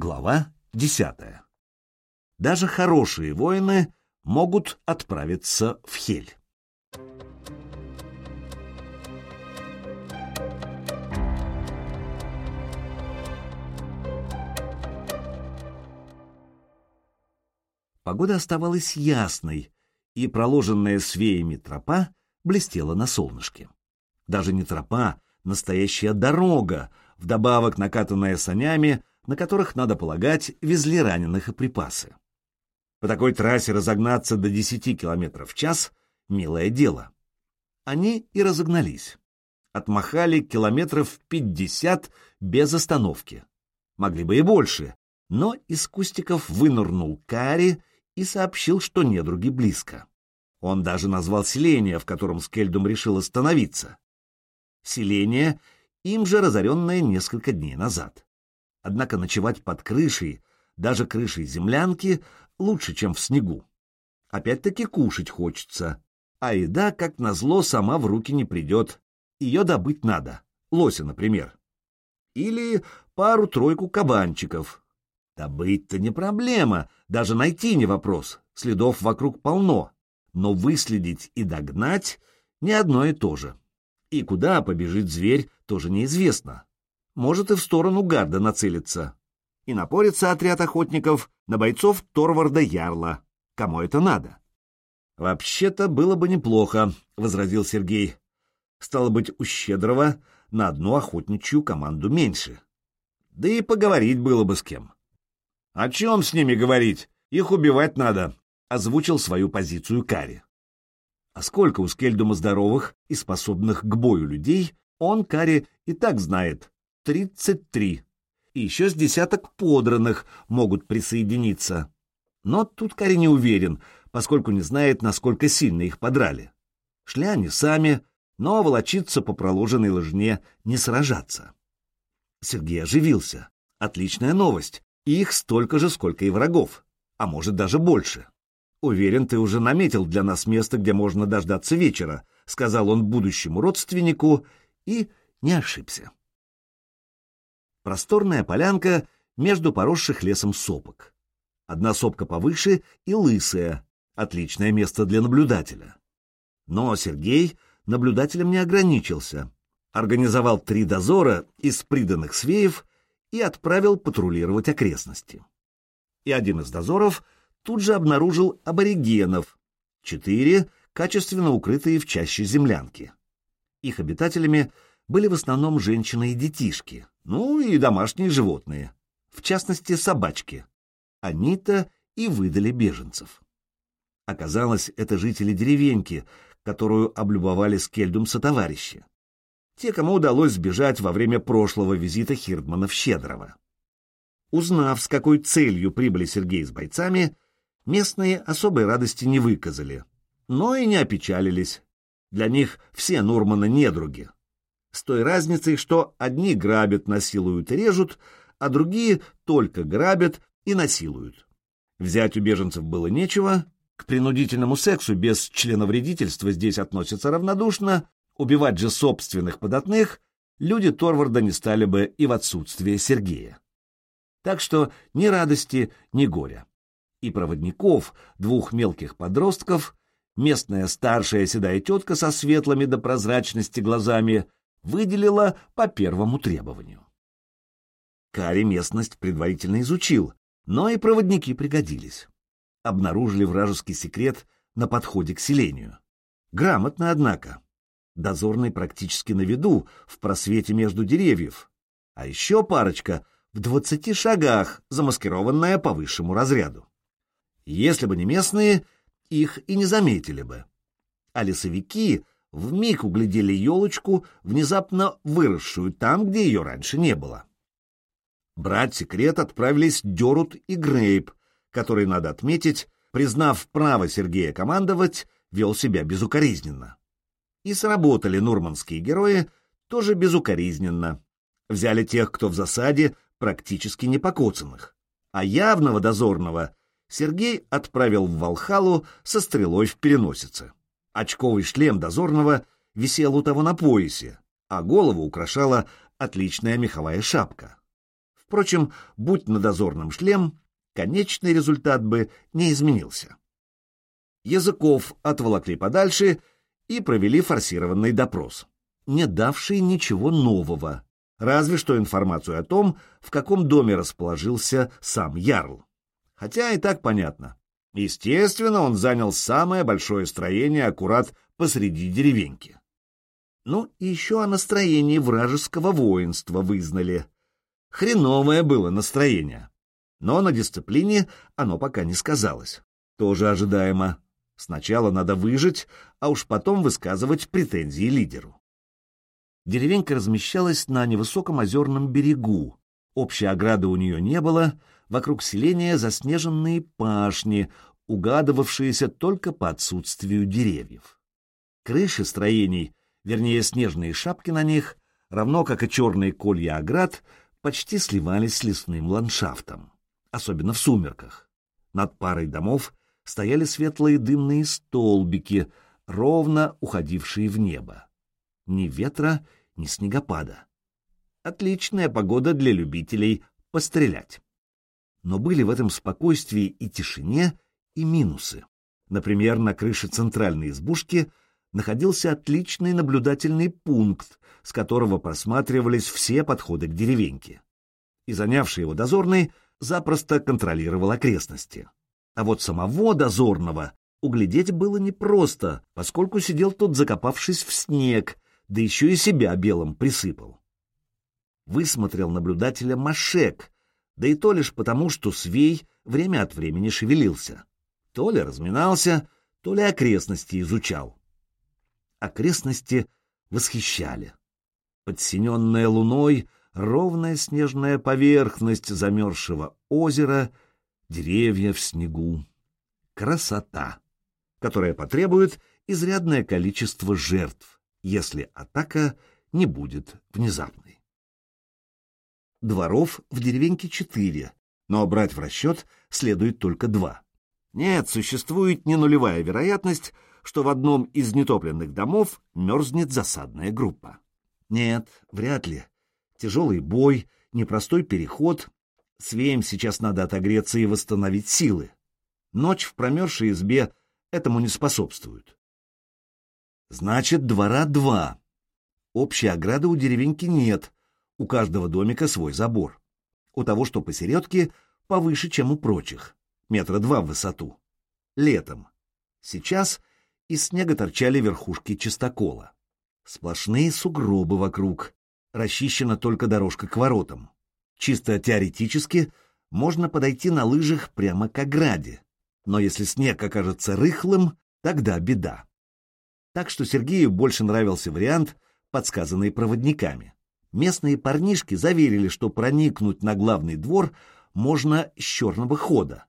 Глава десятая. Даже хорошие воины могут отправиться в Хель. Погода оставалась ясной, и проложенная свеями тропа блестела на солнышке. Даже не тропа, настоящая дорога, вдобавок накатанная санями, на которых, надо полагать, везли раненых и припасы. По такой трассе разогнаться до 10 км в час — милое дело. Они и разогнались. Отмахали километров 50 без остановки. Могли бы и больше, но из кустиков вынырнул Кари и сообщил, что недруги близко. Он даже назвал селение, в котором Скельдум решил остановиться. Селение, им же разоренное несколько дней назад. Однако ночевать под крышей, даже крышей землянки, лучше, чем в снегу. Опять-таки кушать хочется, а еда, как назло, сама в руки не придет. Ее добыть надо, лося, например. Или пару-тройку кабанчиков, Добыть-то не проблема, даже найти не вопрос, следов вокруг полно, но выследить и догнать — не одно и то же. И куда побежит зверь, тоже неизвестно. Может и в сторону гарда нацелиться. И напорится отряд охотников на бойцов Торварда Ярла. Кому это надо? «Вообще-то было бы неплохо», — возразил Сергей. «Стало быть, у Щедрого на одну охотничью команду меньше. Да и поговорить было бы с кем». «О чем с ними говорить? Их убивать надо», — озвучил свою позицию Кари. А сколько у Скельдума здоровых и способных к бою людей, он, Кари, и так знает. Тридцать три. И еще с десяток подранных могут присоединиться. Но тут Кари не уверен, поскольку не знает, насколько сильно их подрали. Шли они сами, но волочиться по проложенной лыжне не сражаться. Сергей оживился. Отличная новость. Их столько же, сколько и врагов, а может даже больше. Уверен, ты уже наметил для нас место, где можно дождаться вечера, сказал он будущему родственнику и не ошибся. Просторная полянка между поросших лесом сопок. Одна сопка повыше и лысая, отличное место для наблюдателя. Но Сергей наблюдателем не ограничился. Организовал три дозора из приданных свеев и отправил патрулировать окрестности. И один из дозоров тут же обнаружил аборигенов, четыре, качественно укрытые в чаще землянки. Их обитателями были в основном женщины и детишки, ну и домашние животные, в частности собачки. Они-то и выдали беженцев. Оказалось, это жители деревеньки, которую облюбовали Скельдум сотоварищи те, кому удалось сбежать во время прошлого визита Хирдмана в Щедрово. Узнав, с какой целью прибыли Сергей с бойцами, местные особой радости не выказали, но и не опечалились. Для них все Нурманы недруги. С той разницей, что одни грабят, насилуют режут, а другие только грабят и насилуют. Взять у беженцев было нечего, к принудительному сексу без членовредительства здесь относятся равнодушно, Убивать же собственных податных люди Торварда не стали бы и в отсутствие Сергея. Так что ни радости, ни горя. И проводников, двух мелких подростков, местная старшая седая тетка со светлыми до прозрачности глазами выделила по первому требованию. Кари местность предварительно изучил, но и проводники пригодились. Обнаружили вражеский секрет на подходе к селению. Грамотно, однако дозорный практически на виду, в просвете между деревьев, а еще парочка в двадцати шагах, замаскированная по высшему разряду. Если бы не местные, их и не заметили бы. А лесовики вмиг углядели елочку, внезапно выросшую там, где ее раньше не было. Брать секрет отправились Дерут и Грейп, который, надо отметить, признав право Сергея командовать, вел себя безукоризненно. И сработали нурманские герои тоже безукоризненно. Взяли тех, кто в засаде, практически непокоцанных. А явного дозорного Сергей отправил в Волхалу со стрелой в переносице. Очковый шлем дозорного висел у того на поясе, а голову украшала отличная меховая шапка. Впрочем, будь на дозорном шлем, конечный результат бы не изменился. Языков отволокли подальше и провели форсированный допрос, не давший ничего нового, разве что информацию о том, в каком доме расположился сам Ярл. Хотя и так понятно. Естественно, он занял самое большое строение аккурат посреди деревеньки. Ну и еще о настроении вражеского воинства вызнали. Хреновое было настроение. Но на дисциплине оно пока не сказалось. Тоже ожидаемо. Сначала надо выжить, а уж потом высказывать претензии лидеру. Деревенька размещалась на невысоком озерном берегу. Общей ограды у нее не было, вокруг селения заснеженные пашни, угадывавшиеся только по отсутствию деревьев. Крыши строений, вернее снежные шапки на них, равно как и черные колья оград, почти сливались с лесным ландшафтом, особенно в сумерках. Над парой домов стояли светлые дымные столбики, ровно уходившие в небо. Ни ветра, ни снегопада. Отличная погода для любителей пострелять. Но были в этом спокойствии и тишине и минусы. Например, на крыше центральной избушки находился отличный наблюдательный пункт, с которого просматривались все подходы к деревеньке. И занявший его дозорный запросто контролировал окрестности. А вот самого дозорного углядеть было непросто, поскольку сидел тот, закопавшись в снег, да еще и себя белым присыпал. Высмотрел наблюдателя Машек, да и то лишь потому, что Свей время от времени шевелился. То ли разминался, то ли окрестности изучал. Окрестности восхищали. Подсиненная луной ровная снежная поверхность замерзшего озера — деревья в снегу. Красота, которая потребует изрядное количество жертв, если атака не будет внезапной. Дворов в деревеньке четыре, но брать в расчет следует только два. Нет, существует не нулевая вероятность, что в одном из нетопленных домов мерзнет засадная группа. Нет, вряд ли. Тяжелый бой, непростой переход, Свеям сейчас надо отогреться и восстановить силы. Ночь в промерзшей избе этому не способствует. Значит, двора два. Общей ограды у деревеньки нет, у каждого домика свой забор. У того, что посередке, повыше, чем у прочих, метра два в высоту. Летом. Сейчас из снега торчали верхушки чистокола. Сплошные сугробы вокруг, расчищена только дорожка к воротам. Чисто теоретически можно подойти на лыжах прямо к ограде, но если снег окажется рыхлым, тогда беда. Так что Сергею больше нравился вариант, подсказанный проводниками. Местные парнишки заверили, что проникнуть на главный двор можно с черного хода.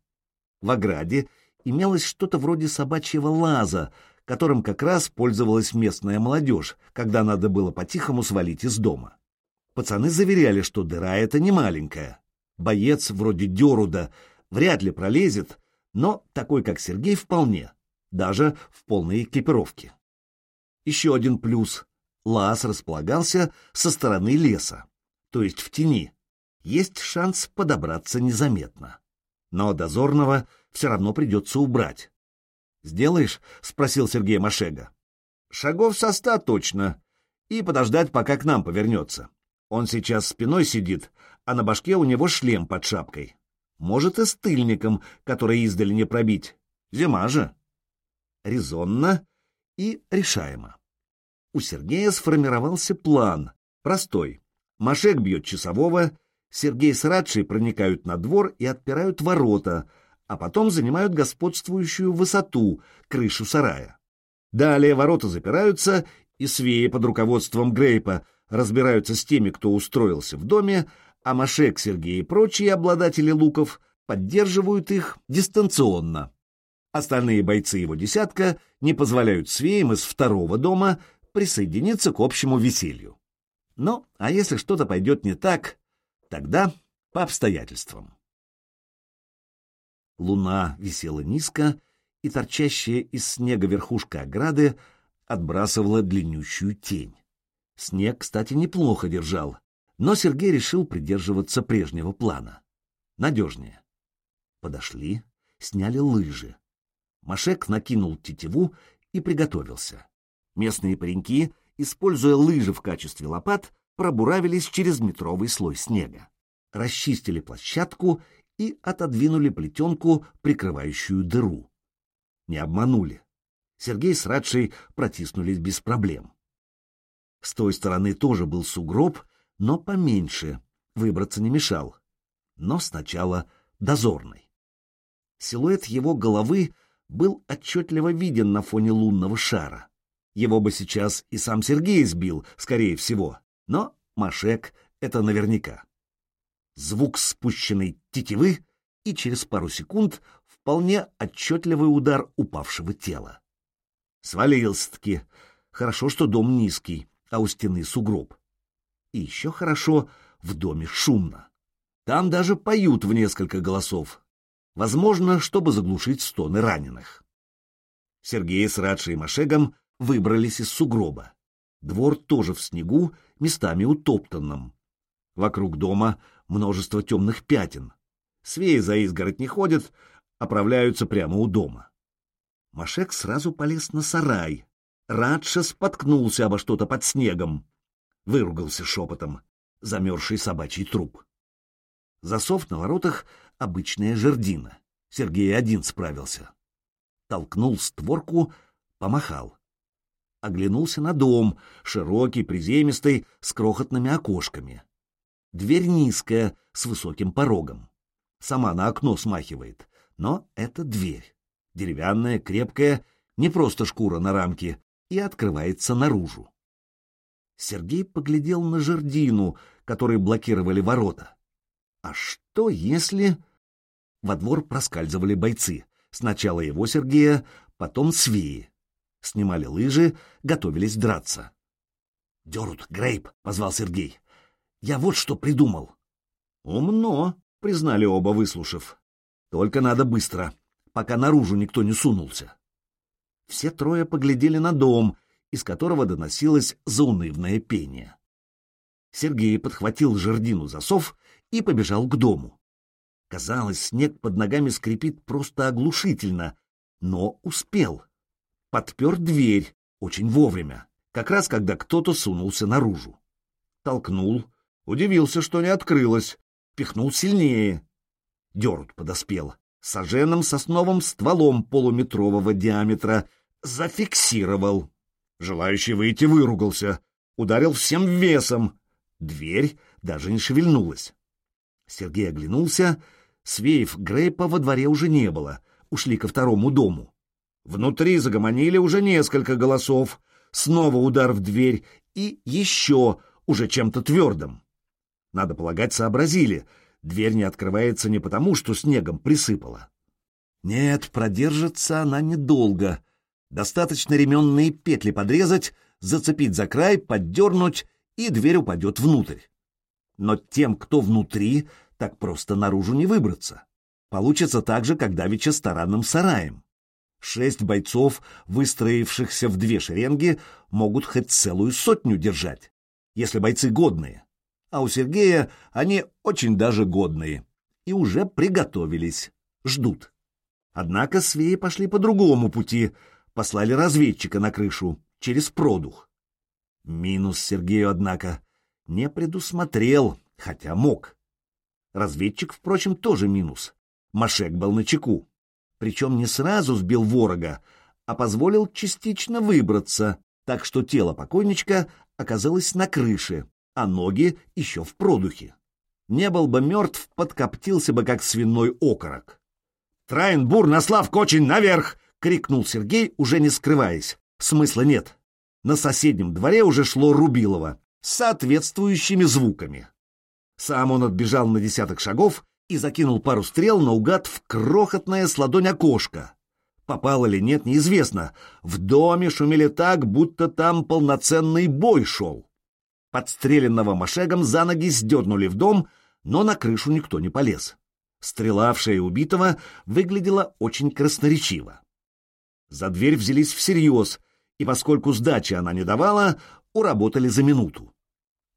В ограде имелось что-то вроде собачьего лаза, которым как раз пользовалась местная молодежь, когда надо было по-тихому свалить из дома. Пацаны заверяли, что дыра эта не маленькая. Боец вроде Деруда вряд ли пролезет, но такой, как Сергей, вполне, даже в полной экипировке. Еще один плюс. Лаз располагался со стороны леса, то есть в тени. Есть шанс подобраться незаметно. Но дозорного все равно придется убрать. «Сделаешь?» — спросил Сергей Машега. «Шагов со ста точно. И подождать, пока к нам повернется. Он сейчас спиной сидит, а на башке у него шлем под шапкой. Может, и с тыльником, который издали не пробить. Зима же. Резонно и решаемо. У Сергея сформировался план. Простой. Машек бьет часового, Сергей с Радшей проникают на двор и отпирают ворота, а потом занимают господствующую высоту, крышу сарая. Далее ворота запираются, и свеи под руководством Грейпа разбираются с теми, кто устроился в доме, а Машек, Сергей и прочие обладатели луков поддерживают их дистанционно. Остальные бойцы его десятка не позволяют свеям из второго дома присоединиться к общему веселью. Ну, а если что-то пойдет не так, тогда по обстоятельствам. Луна висела низко, и торчащая из снега верхушка ограды отбрасывала длиннющую тень. Снег, кстати, неплохо держал. Но Сергей решил придерживаться прежнего плана. Надежнее. Подошли, сняли лыжи. Машек накинул тетиву и приготовился. Местные пареньки, используя лыжи в качестве лопат, пробуравились через метровый слой снега, расчистили площадку и отодвинули плетенку, прикрывающую дыру. Не обманули. Сергей с Радшей протиснулись без проблем. С той стороны тоже был сугроб, но поменьше, выбраться не мешал. Но сначала дозорный. Силуэт его головы был отчетливо виден на фоне лунного шара. Его бы сейчас и сам Сергей сбил, скорее всего, но Машек — это наверняка. Звук спущенной тетивы и через пару секунд вполне отчетливый удар упавшего тела. Свалился-таки. Хорошо, что дом низкий, а у стены сугроб. И еще хорошо, в доме шумно. Там даже поют в несколько голосов. Возможно, чтобы заглушить стоны раненых. Сергей с Радшей и Машегом выбрались из сугроба. Двор тоже в снегу, местами утоптанном. Вокруг дома множество темных пятен. Свеи за изгородь не ходят, оправляются прямо у дома. Машек сразу полез на сарай. Радша споткнулся обо что-то под снегом. Выругался шепотом. Замерзший собачий труп. Засов на воротах — обычная жердина. Сергей один справился. Толкнул створку, помахал. Оглянулся на дом, широкий, приземистый, с крохотными окошками. Дверь низкая, с высоким порогом. Сама на окно смахивает, но это дверь. Деревянная, крепкая, не просто шкура на рамке, и открывается наружу. Сергей поглядел на жердину, которой блокировали ворота. А что если... Во двор проскальзывали бойцы. Сначала его Сергея, потом Свеи. Снимали лыжи, готовились драться. — Дерут, Грейп, — позвал Сергей. — Я вот что придумал. — Умно, — признали оба, выслушав. — Только надо быстро, пока наружу никто не сунулся. Все трое поглядели на дом, из которого доносилось заунывное пение. Сергей подхватил жердину засов и побежал к дому. Казалось, снег под ногами скрипит просто оглушительно, но успел. Подпер дверь очень вовремя, как раз когда кто-то сунулся наружу. Толкнул, удивился, что не открылось, пихнул сильнее. Дерут подоспел, сожженным сосновым стволом полуметрового диаметра, зафиксировал. Желающий выйти выругался, ударил всем весом. Дверь даже не шевельнулась. Сергей оглянулся. Свеев Грейпа во дворе уже не было. Ушли ко второму дому. Внутри загомонили уже несколько голосов. Снова удар в дверь и еще, уже чем-то твердым. Надо полагать, сообразили. Дверь не открывается не потому, что снегом присыпало. Нет, продержится она недолго. Достаточно ременные петли подрезать, зацепить за край, поддернуть, и дверь упадет внутрь. Но тем, кто внутри, так просто наружу не выбраться. Получится так же, как давеча с таранным сараем. Шесть бойцов, выстроившихся в две шеренги, могут хоть целую сотню держать, если бойцы годные. А у Сергея они очень даже годные. И уже приготовились, ждут. Однако свеи пошли по другому пути, послали разведчика на крышу, через продух. Минус Сергею, однако не предусмотрел, хотя мог. Разведчик, впрочем, тоже минус. Машек был на чеку. Причем не сразу сбил ворога, а позволил частично выбраться, так что тело покойничка оказалось на крыше, а ноги еще в продухе. Не был бы мертв, подкоптился бы, как свиной окорок. «Траенбур, Наслав, Кочень, наверх!» — крикнул Сергей, уже не скрываясь. Смысла нет. На соседнем дворе уже шло Рубилово с соответствующими звуками. Сам он отбежал на десяток шагов и закинул пару стрел наугад в крохотное с ладонь окошко. Попал или нет, неизвестно. В доме шумели так, будто там полноценный бой шел. Подстреленного машегом за ноги сдернули в дом, но на крышу никто не полез. Стрела убитого выглядела очень красноречиво. За дверь взялись всерьез, и поскольку сдачи она не давала, уработали за минуту.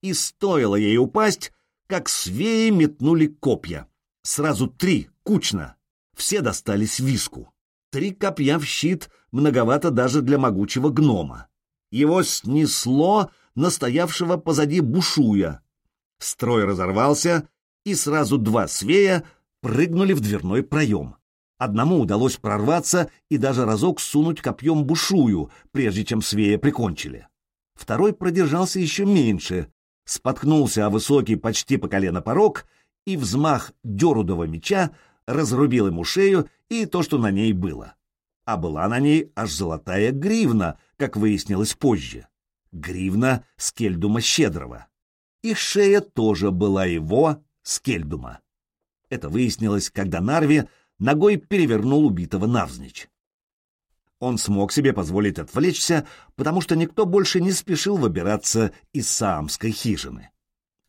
и стоило ей упасть, как свеи метнули копья. Сразу три, кучно. Все достались виску. Три копья в щит многовато даже для могучего гнома. Его снесло настоявшего позади бушуя. Строй разорвался, и сразу два свея прыгнули в дверной проем. Одному удалось прорваться и даже разок сунуть копьем бушую, прежде чем свея прикончили. Второй продержался еще меньше, споткнулся о высокий почти по колено порог, и взмах дерудого меча разрубил ему шею и то, что на ней было. А была на ней аж золотая гривна, как выяснилось позже. Гривна Скельдума Щедрого. И шея тоже была его, Скельдума. Это выяснилось, когда Нарви ногой перевернул убитого навзничь. Он смог себе позволить отвлечься, потому что никто больше не спешил выбираться из саамской хижины.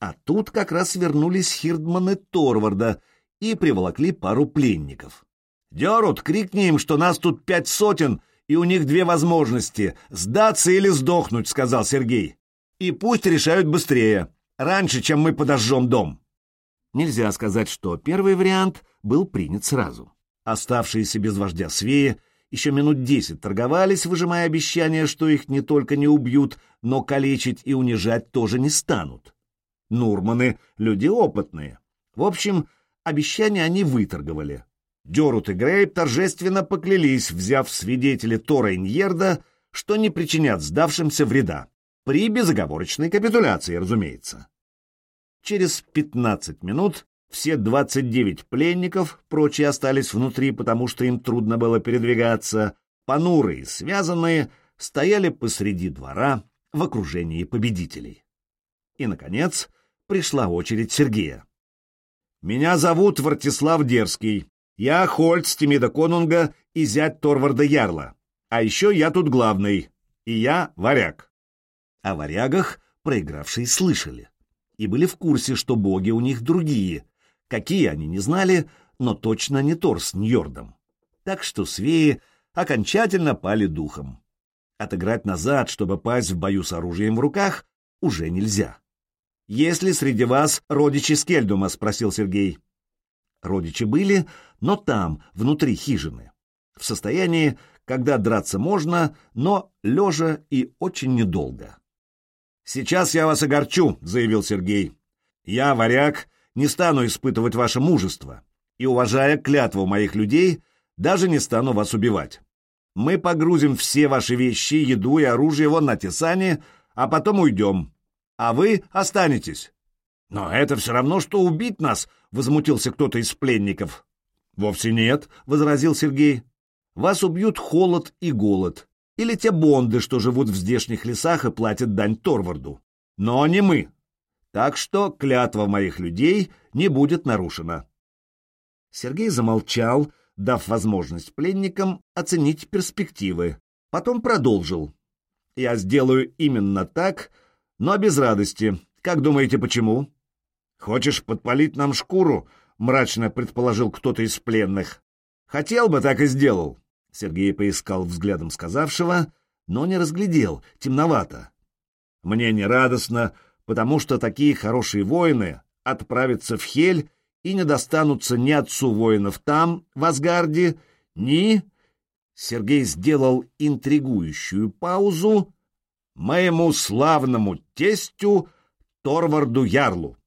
А тут как раз вернулись хирдманы Торварда и приволокли пару пленников. «Дерут, крикни им, что нас тут пять сотен, и у них две возможности — сдаться или сдохнуть», — сказал Сергей. «И пусть решают быстрее, раньше, чем мы подожжем дом». Нельзя сказать, что первый вариант был принят сразу. Оставшиеся без вождя свеи еще минут десять торговались, выжимая обещание, что их не только не убьют, но калечить и унижать тоже не станут. Нурманы — люди опытные. В общем, обещания они выторговали. Дерут и Грейп торжественно поклялись, взяв свидетели Тора Иньерда, что не причинят сдавшимся вреда. При безоговорочной капитуляции, разумеется. Через 15 минут все 29 пленников, прочие остались внутри, потому что им трудно было передвигаться, понурые, связанные, стояли посреди двора в окружении победителей. И, наконец, пришла очередь Сергея. «Меня зовут Вартислав Дерзкий. Я Хольц Тимида Конунга и зять Торварда Ярла. А еще я тут главный. И я варяг». О варягах проигравшие слышали и были в курсе, что боги у них другие. Какие они не знали, но точно не Тор с Ньордом. Так что свеи окончательно пали духом. Отыграть назад, чтобы пасть в бою с оружием в руках, уже нельзя. «Есть ли среди вас родичи Скельдума?» — спросил Сергей. Родичи были, но там, внутри хижины. В состоянии, когда драться можно, но лежа и очень недолго. «Сейчас я вас огорчу», — заявил Сергей. «Я, варяг, не стану испытывать ваше мужество, и, уважая клятву моих людей, даже не стану вас убивать. Мы погрузим все ваши вещи, еду и оружие вон на Тесане, а потом уйдем. А вы останетесь». «Но это все равно, что убить нас», — возмутился кто-то из пленников. «Вовсе нет», — возразил Сергей. «Вас убьют холод и голод или те бонды, что живут в здешних лесах и платят дань Торварду. Но не мы. Так что клятва моих людей не будет нарушена. Сергей замолчал, дав возможность пленникам оценить перспективы. Потом продолжил. «Я сделаю именно так, но без радости. Как думаете, почему?» «Хочешь подпалить нам шкуру?» — мрачно предположил кто-то из пленных. «Хотел бы, так и сделал. Сергей поискал взглядом сказавшего, но не разглядел, темновато. «Мне не радостно, потому что такие хорошие воины отправятся в Хель и не достанутся ни отцу воинов там, в Асгарде, ни...» Сергей сделал интригующую паузу «моему славному тестю Торварду Ярлу».